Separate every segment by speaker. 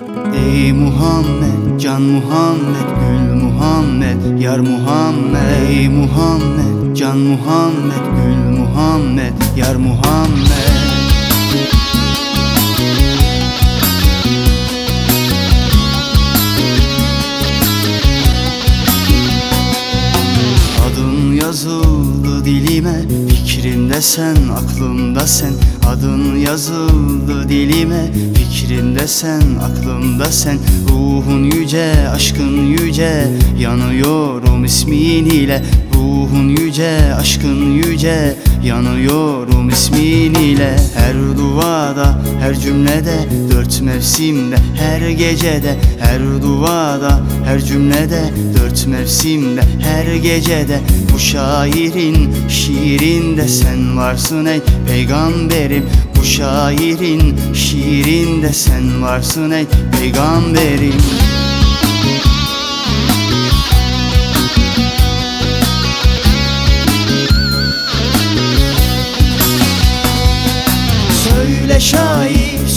Speaker 1: Ey Muhammed, can Muhammed, gül Muhammed, yar Muhammed. Ey Muhammed, can Muhammed, gül Muhammed, yar Muhammed. Adın yazıldı dilime Fikrimde sen, aklımda sen. Adın yazıldı dilime. Fikrimde sen, aklımda sen. Ruhun yüce, aşkın yüce. Yanıyorum ismin ile. Ruhun yüce, aşkın yüce Yanıyorum ismin ile. Her duada, her cümlede Dört mevsimde, her gecede. Her duada, her cümlede Dört mevsimde, her gecede. Bu şairin şiirinde sen varsın ey peygamberim. Bu şairin şiirinde sen varsın ey peygamberim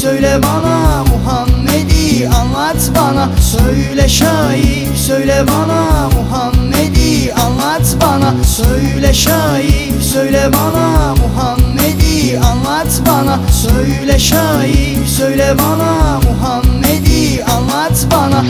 Speaker 1: söyle bana Muhammed'i anlat bana. Söyle şair söyle bana Muhammed'i anlat bana. Söyle şair söyle bana Muhammed'i anlat bana. Söyle şair söyle bana Muhammed'i anlat bana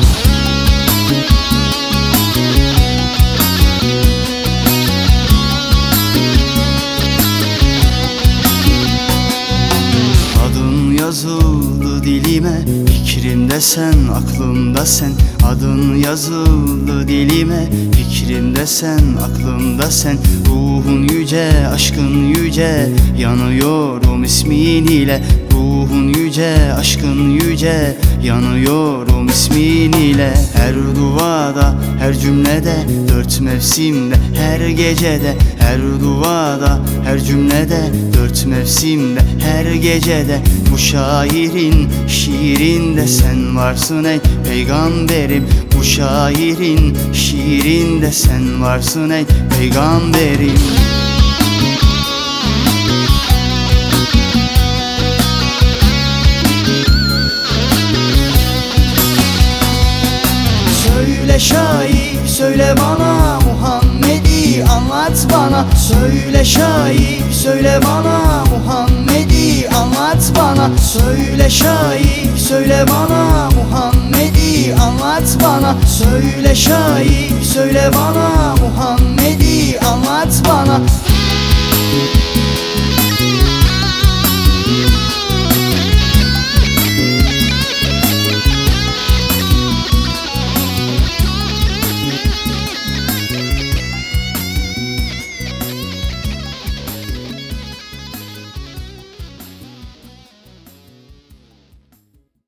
Speaker 1: dilime Fikrimde sen, aklımda sen. Adın yazıldı dilime Fikrimde sen, aklımda sen. Ruhun yüce, aşkın yüce Yanıyorum ismin ile Ruhun yüce, aşkın yüce Yanıyorum ismin ile. Her duada, her cümlede Dört mevsimde, her gecede Her duada, her cümlede Dört mevsimde, her gecede Bu şairin şiirinde sen varsın ey peygamberim. Bu şairin şiirinde sen varsın ey peygamberim Söyle şair söyle bana Muhammed'i anlat bana. Söyle şair söyle bana Muhammed'i anlat bana. Söyle şair söyle bana Muhammed'i anlat bana. Söyle şair söyle bana